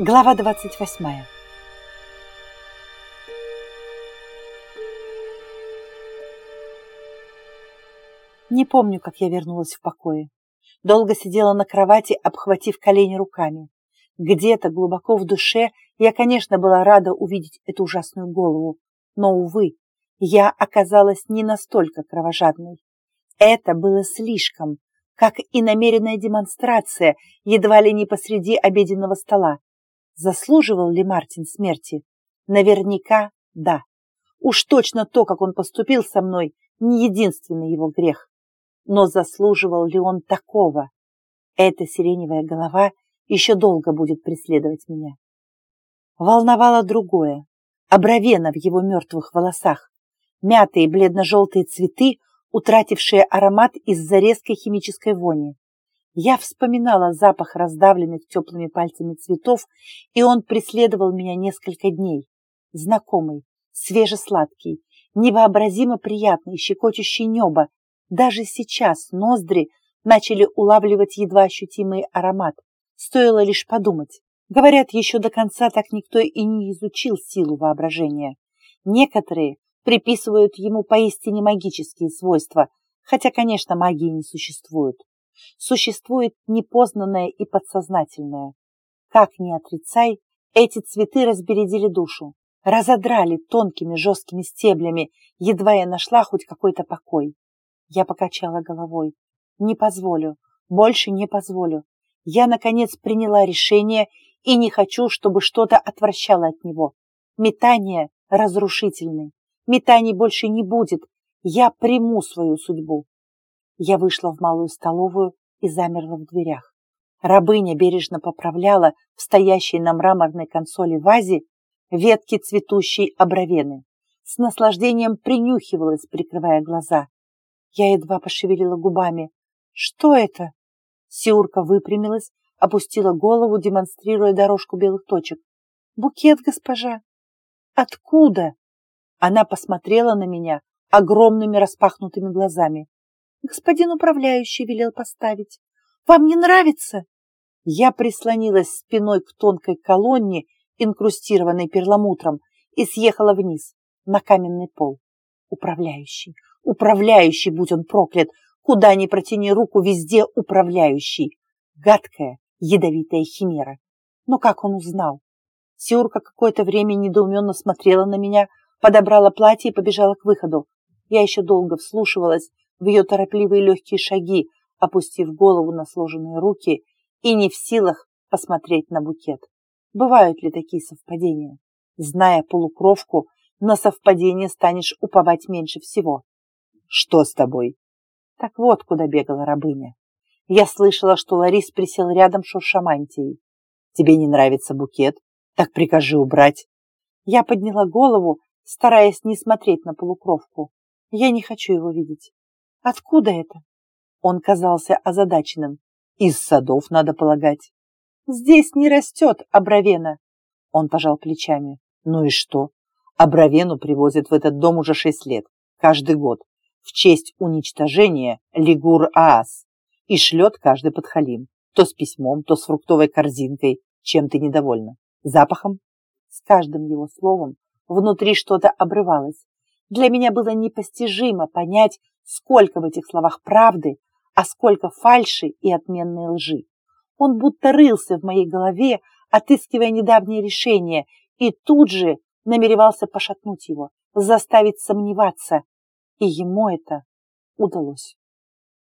Глава 28 Не помню, как я вернулась в покое. Долго сидела на кровати, обхватив колени руками. Где-то глубоко в душе я, конечно, была рада увидеть эту ужасную голову, но, увы, я оказалась не настолько кровожадной. Это было слишком, как и намеренная демонстрация, едва ли не посреди обеденного стола. Заслуживал ли Мартин смерти? Наверняка да. Уж точно то, как он поступил со мной, не единственный его грех. Но заслуживал ли он такого? Эта сиреневая голова еще долго будет преследовать меня. Волновало другое. Обровена в его мертвых волосах. Мятые бледно-желтые цветы, утратившие аромат из-за резкой химической вони. Я вспоминала запах раздавленных теплыми пальцами цветов, и он преследовал меня несколько дней. Знакомый, свежесладкий, невообразимо приятный, щекочущий небо. Даже сейчас ноздри начали улавливать едва ощутимый аромат. Стоило лишь подумать. Говорят, еще до конца так никто и не изучил силу воображения. Некоторые приписывают ему поистине магические свойства, хотя, конечно, магии не существует существует непознанное и подсознательное. Как ни отрицай, эти цветы разбередили душу, разодрали тонкими жесткими стеблями, едва я нашла хоть какой-то покой. Я покачала головой. Не позволю, больше не позволю. Я, наконец, приняла решение и не хочу, чтобы что-то отвращало от него. Метание разрушительное. Метаний больше не будет. Я приму свою судьбу. Я вышла в малую столовую и замерла в дверях. Рабыня бережно поправляла в стоящей на мраморной консоли вазе ветки цветущей обровены. С наслаждением принюхивалась, прикрывая глаза. Я едва пошевелила губами. «Что это?» Сиурка выпрямилась, опустила голову, демонстрируя дорожку белых точек. «Букет, госпожа!» «Откуда?» Она посмотрела на меня огромными распахнутыми глазами. Господин управляющий велел поставить. Вам не нравится? Я прислонилась спиной к тонкой колонне, инкрустированной перламутром, и съехала вниз, на каменный пол. Управляющий, управляющий, будь он проклят, куда ни протяни руку, везде управляющий. Гадкая, ядовитая химера. Но как он узнал? Сиурка какое-то время недоуменно смотрела на меня, подобрала платье и побежала к выходу. Я еще долго вслушивалась в ее торопливые легкие шаги, опустив голову на сложенные руки и не в силах посмотреть на букет. Бывают ли такие совпадения? Зная полукровку, на совпадение станешь уповать меньше всего. Что с тобой? Так вот, куда бегала рабыня. Я слышала, что Ларис присел рядом шурша мантией. Тебе не нравится букет? Так прикажи убрать. Я подняла голову, стараясь не смотреть на полукровку. Я не хочу его видеть. Откуда это? Он казался озадаченным. Из садов, надо полагать. Здесь не растет абравена. Он пожал плечами. Ну и что? Абравену привозят в этот дом уже шесть лет, каждый год, в честь уничтожения Лигур-Аас. И шлет каждый подхалим. То с письмом, то с фруктовой корзинкой. Чем ты недовольна? Запахом? С каждым его словом внутри что-то обрывалось. Для меня было непостижимо понять, сколько в этих словах правды, а сколько фальши и отменной лжи. Он будто рылся в моей голове, отыскивая недавнее решение, и тут же намеревался пошатнуть его, заставить сомневаться. И ему это удалось.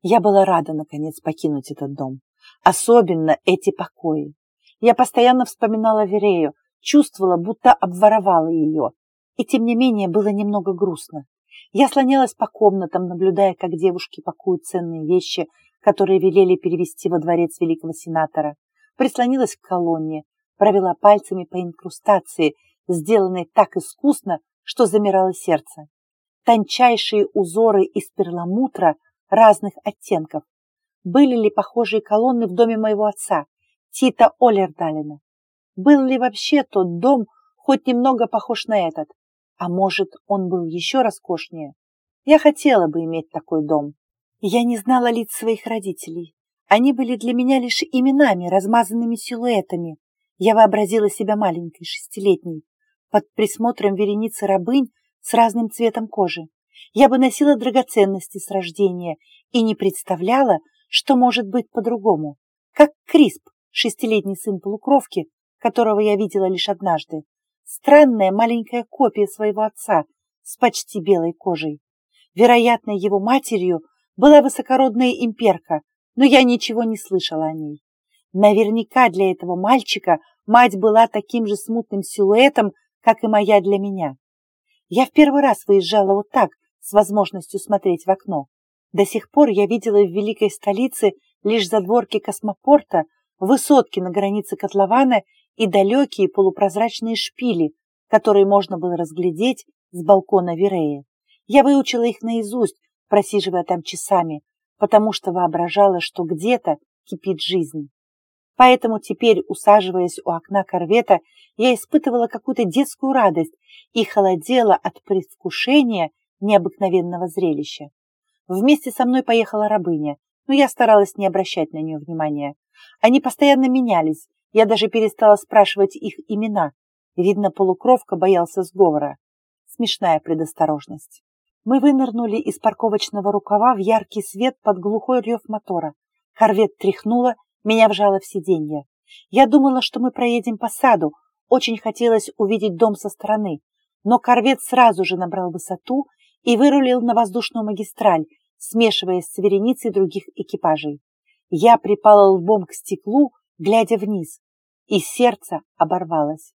Я была рада, наконец, покинуть этот дом. Особенно эти покои. Я постоянно вспоминала Верею, чувствовала, будто обворовала ее. И тем не менее было немного грустно. Я слонялась по комнатам, наблюдая, как девушки пакуют ценные вещи, которые велели перевести во дворец великого сенатора. Прислонилась к колонне, провела пальцами по инкрустации, сделанной так искусно, что замирало сердце. Тончайшие узоры из перламутра разных оттенков. Были ли похожие колонны в доме моего отца, Тита Олердалина? Был ли вообще тот дом хоть немного похож на этот? А может, он был еще роскошнее? Я хотела бы иметь такой дом. Я не знала лиц своих родителей. Они были для меня лишь именами, размазанными силуэтами. Я вообразила себя маленькой, шестилетней, под присмотром вереницы рабынь с разным цветом кожи. Я бы носила драгоценности с рождения и не представляла, что может быть по-другому. Как Крисп, шестилетний сын полукровки, которого я видела лишь однажды. Странная маленькая копия своего отца с почти белой кожей. Вероятно, его матерью была высокородная имперка, но я ничего не слышала о ней. Наверняка для этого мальчика мать была таким же смутным силуэтом, как и моя для меня. Я в первый раз выезжала вот так, с возможностью смотреть в окно. До сих пор я видела в великой столице лишь задворки космопорта, высотки на границе котлована и далекие полупрозрачные шпили, которые можно было разглядеть с балкона Вирея. Я выучила их наизусть, просиживая там часами, потому что воображала, что где-то кипит жизнь. Поэтому теперь, усаживаясь у окна корвета, я испытывала какую-то детскую радость и холодела от предвкушения необыкновенного зрелища. Вместе со мной поехала рабыня, но я старалась не обращать на нее внимания. Они постоянно менялись, я даже перестала спрашивать их имена. Видно, полукровка боялся сговора. Смешная предосторожность. Мы вынырнули из парковочного рукава в яркий свет под глухой рев мотора. Корвет тряхнула, меня вжало в сиденье. Я думала, что мы проедем по саду. Очень хотелось увидеть дом со стороны. Но корвет сразу же набрал высоту и вырулил на воздушную магистраль, смешиваясь с вереницей других экипажей. Я припала лбом к стеклу, глядя вниз, и сердце оборвалось.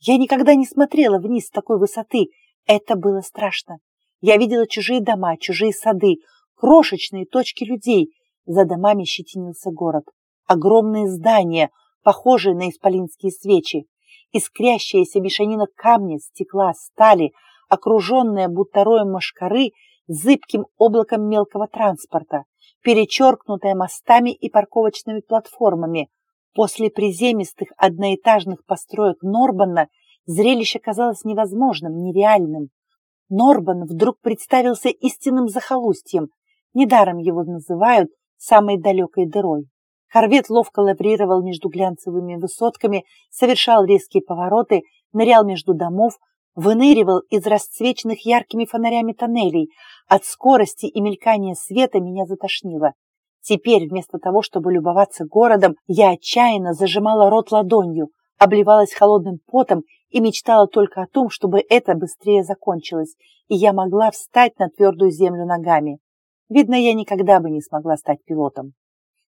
Я никогда не смотрела вниз с такой высоты, это было страшно. Я видела чужие дома, чужие сады, крошечные точки людей. За домами щетинился город. Огромные здания, похожие на исполинские свечи. Искрящаяся мешанина камня, стекла, стали, окруженная будто роем машкары, зыбким облаком мелкого транспорта, перечеркнутая мостами и парковочными платформами. После приземистых одноэтажных построек Норбанна зрелище казалось невозможным, нереальным. Норбан вдруг представился истинным захолустьем. Недаром его называют самой далекой дырой. Корвет ловко лаврировал между глянцевыми высотками, совершал резкие повороты, нырял между домов, выныривал из расцвеченных яркими фонарями тоннелей. От скорости и мелькания света меня затошнило. Теперь, вместо того, чтобы любоваться городом, я отчаянно зажимала рот ладонью, обливалась холодным потом и мечтала только о том, чтобы это быстрее закончилось, и я могла встать на твердую землю ногами. Видно, я никогда бы не смогла стать пилотом.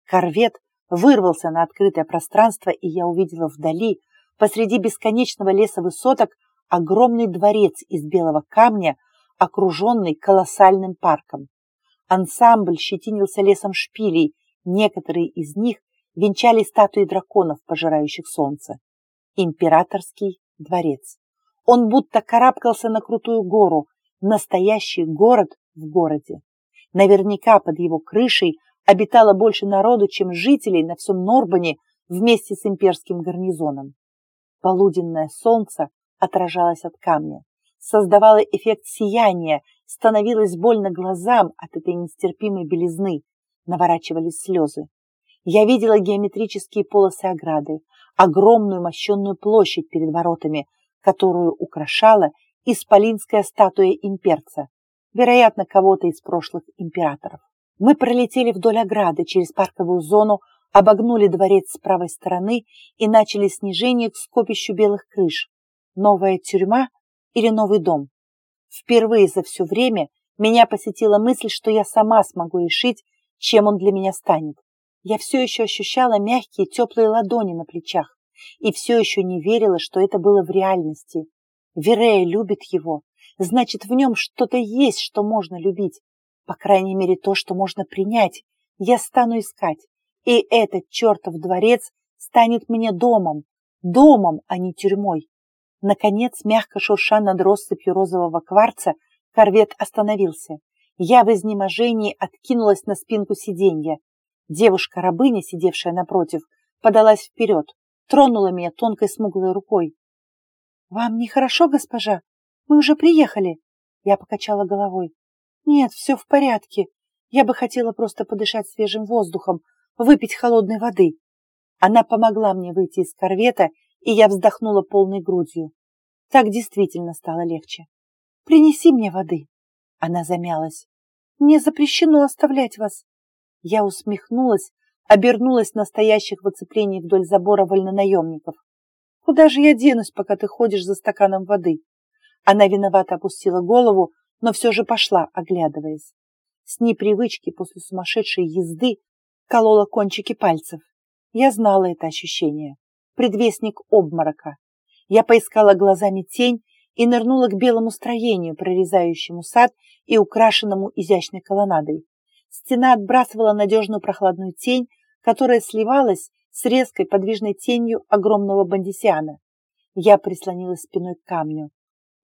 Корвет вырвался на открытое пространство, и я увидела вдали, посреди бесконечного леса высоток, огромный дворец из белого камня, окруженный колоссальным парком. Ансамбль щетинился лесом шпилей, некоторые из них венчали статуи драконов, пожирающих солнце. Императорский дворец. Он будто карабкался на крутую гору, настоящий город в городе. Наверняка под его крышей обитало больше народу, чем жителей на всем Норбане вместе с имперским гарнизоном. Полуденное солнце отражалось от камня, создавало эффект сияния, становилось больно глазам от этой нестерпимой белизны, наворачивались слезы. Я видела геометрические полосы ограды, огромную мощенную площадь перед воротами, которую украшала исполинская статуя имперца, вероятно, кого-то из прошлых императоров. Мы пролетели вдоль ограды через парковую зону, обогнули дворец с правой стороны и начали снижение к скопищу белых крыш. Новая тюрьма или новый дом? Впервые за все время меня посетила мысль, что я сама смогу решить, чем он для меня станет. Я все еще ощущала мягкие теплые ладони на плечах и все еще не верила, что это было в реальности. Верея любит его, значит, в нем что-то есть, что можно любить. По крайней мере, то, что можно принять, я стану искать. И этот чертов дворец станет мне домом, домом, а не тюрьмой. Наконец, мягко шурша над россыпью розового кварца, корвет остановился. Я в изнеможении откинулась на спинку сиденья. Девушка-рабыня, сидевшая напротив, подалась вперед, тронула меня тонкой смуглой рукой. «Вам нехорошо, госпожа? Мы уже приехали!» Я покачала головой. «Нет, все в порядке. Я бы хотела просто подышать свежим воздухом, выпить холодной воды». Она помогла мне выйти из корвета и я вздохнула полной грудью. Так действительно стало легче. «Принеси мне воды». Она замялась. «Мне запрещено оставлять вас». Я усмехнулась, обернулась на стоящих в оцеплении вдоль забора вольнонаемников. «Куда же я денусь, пока ты ходишь за стаканом воды?» Она виновато опустила голову, но все же пошла, оглядываясь. С непривычки после сумасшедшей езды колола кончики пальцев. Я знала это ощущение. Предвестник обморока. Я поискала глазами тень и нырнула к белому строению, прорезающему сад и украшенному изящной колоннадой. Стена отбрасывала надежную прохладную тень, которая сливалась с резкой подвижной тенью огромного бандисиана. Я прислонилась спиной к камню.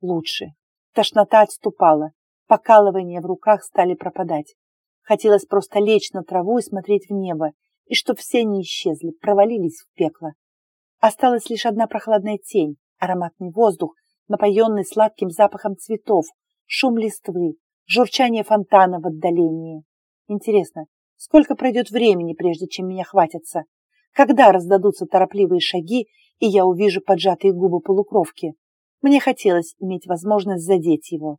Лучше. Тошнота отступала, покалывания в руках стали пропадать. Хотелось просто лечь на траву и смотреть в небо, и чтоб все не исчезли, провалились в пекло. Осталась лишь одна прохладная тень, ароматный воздух, напоенный сладким запахом цветов, шум листвы, журчание фонтана в отдалении. Интересно, сколько пройдет времени, прежде чем меня хватятся? Когда раздадутся торопливые шаги, и я увижу поджатые губы полукровки? Мне хотелось иметь возможность задеть его.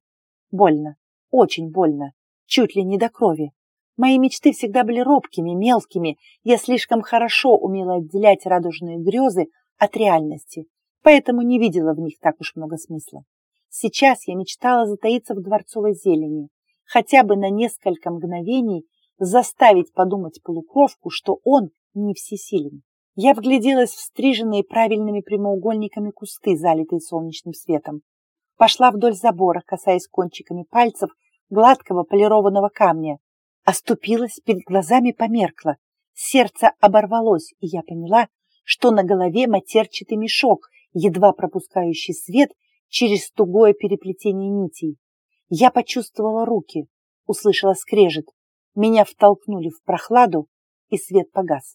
Больно, очень больно, чуть ли не до крови. Мои мечты всегда были робкими, мелкими. Я слишком хорошо умела отделять радужные грезы от реальности, поэтому не видела в них так уж много смысла. Сейчас я мечтала затаиться в дворцовой зелени, хотя бы на несколько мгновений заставить подумать полукровку, что он не всесилен. Я вгляделась в стриженные правильными прямоугольниками кусты, залитые солнечным светом. Пошла вдоль забора, касаясь кончиками пальцев гладкого полированного камня, Оступилась, перед глазами померкла. Сердце оборвалось, и я поняла, что на голове матерчатый мешок, едва пропускающий свет через тугое переплетение нитей. Я почувствовала руки, услышала скрежет. Меня втолкнули в прохладу, и свет погас.